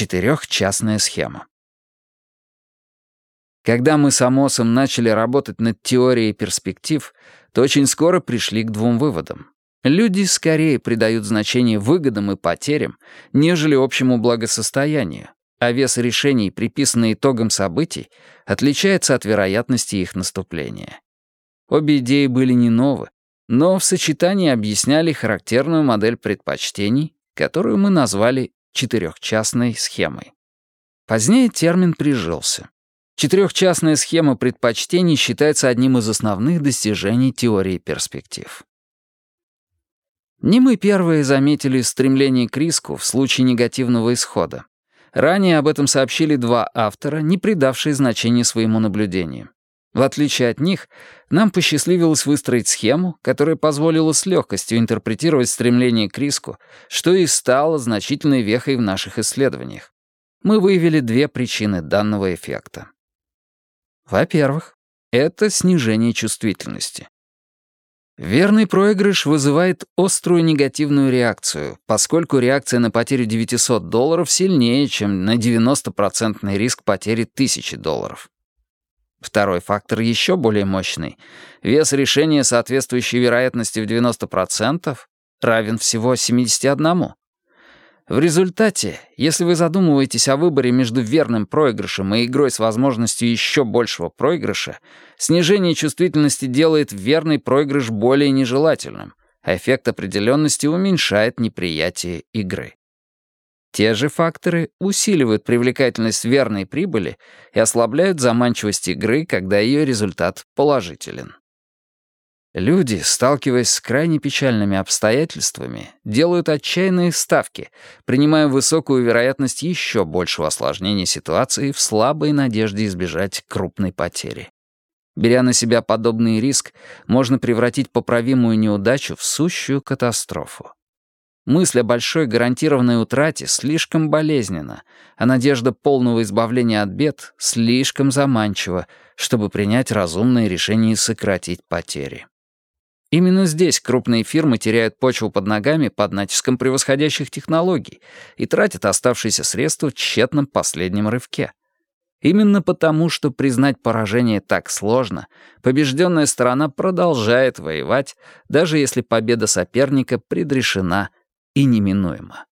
Четырехчастная схема. Когда мы с Амосом начали работать над теорией перспектив, то очень скоро пришли к двум выводам. Люди скорее придают значение выгодам и потерям, нежели общему благосостоянию, а вес решений, приписанный итогам событий, отличается от вероятности их наступления. Обе идеи были не новы, но в сочетании объясняли характерную модель предпочтений, которую мы назвали четырехчастной схемой. Позднее термин прижился. Четырехчастная схема предпочтений считается одним из основных достижений теории перспектив. Не мы первые заметили стремление к риску в случае негативного исхода. Ранее об этом сообщили два автора, не придавшие значения своему наблюдению. В отличие от них, нам посчастливилось выстроить схему, которая позволила с легкостью интерпретировать стремление к риску, что и стало значительной вехой в наших исследованиях. Мы выявили две причины данного эффекта. Во-первых, это снижение чувствительности. Верный проигрыш вызывает острую негативную реакцию, поскольку реакция на потерю 900 долларов сильнее, чем на 90% риск потери 1000 долларов. Второй фактор еще более мощный. Вес решения, соответствующей вероятности в 90%, равен всего 71. В результате, если вы задумываетесь о выборе между верным проигрышем и игрой с возможностью еще большего проигрыша, снижение чувствительности делает верный проигрыш более нежелательным, а эффект определенности уменьшает неприятие игры. Те же факторы усиливают привлекательность верной прибыли и ослабляют заманчивость игры, когда ее результат положителен. Люди, сталкиваясь с крайне печальными обстоятельствами, делают отчаянные ставки, принимая высокую вероятность еще большего осложнения ситуации в слабой надежде избежать крупной потери. Беря на себя подобный риск, можно превратить поправимую неудачу в сущую катастрофу. Мысль о большой гарантированной утрате слишком болезненна, а надежда полного избавления от бед слишком заманчива, чтобы принять разумное решение сократить потери. Именно здесь крупные фирмы теряют почву под ногами под натиском превосходящих технологий и тратят оставшиеся средства в тщетном последнем рывке. Именно потому, что признать поражение так сложно, побежденная сторона продолжает воевать, даже если победа соперника предрешена и неминуема.